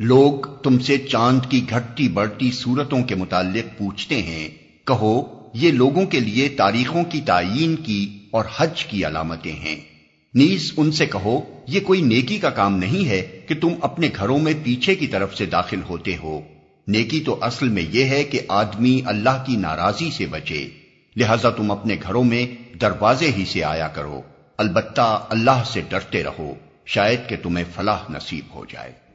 لوگ تم سے چاند کی گھٹتی بڑھتی صورتوں کے متعلق پوچھتے ہیں۔ کہو، یہ لوگوں کے لیے تاریخوں کی تعین کی اور حج کی علامتیں ہیں۔ نیز ان سے کہو، یہ کوئی نیکی کا کام نہیں ہے کہ تم اپنے گھروں میں پیچھے کی طرف سے داخل ہوتے ہو۔ نیکی تو اصل میں یہ ہے کہ آدمی اللہ کی ناراضی سے بچے۔ لہذا تم اپنے گھروں میں دروازے ہی سے آیا کرو۔ البتہ اللہ سے ڈرتے رہو، شاید کہ تمہیں فلاح نصیب ہو جائے۔